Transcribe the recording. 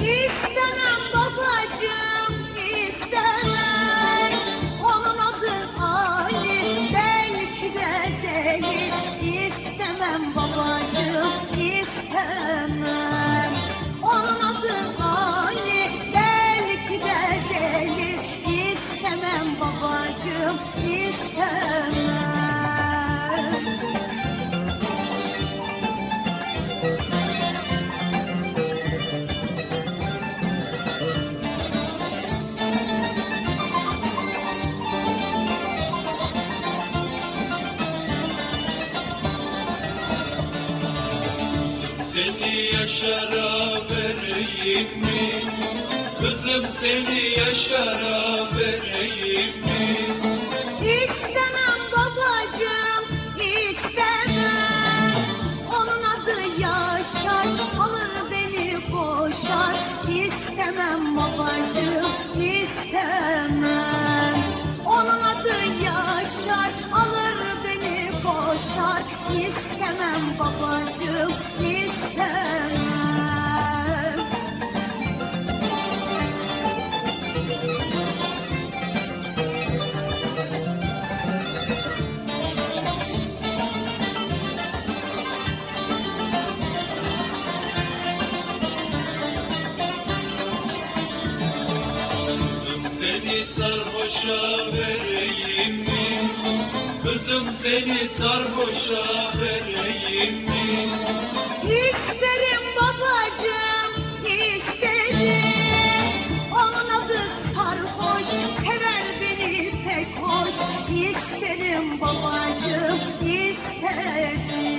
İstemem babacığım istemem. Onun adı Ali belki de. İstemem babacığım istemem. Onun adı Ali belki de. İstemem babacığım istemem. Vereyim mi? Kızım seni yaşara vereyim mi? İstemem babacığım, istemem. Onun adı Yaşar, alır beni koşar. İstemem babacığım, istemem. Onun adı Yaşar, alır beni koşar. İstemem babacığım, istemem. Sarhoşa vereyim mi? Kızım seni sarhoşa vereyim mi? İsterim babacığım, isterim. Onun adı sarhoş, sever beni pek hoş. İsterim babacığım, isterim.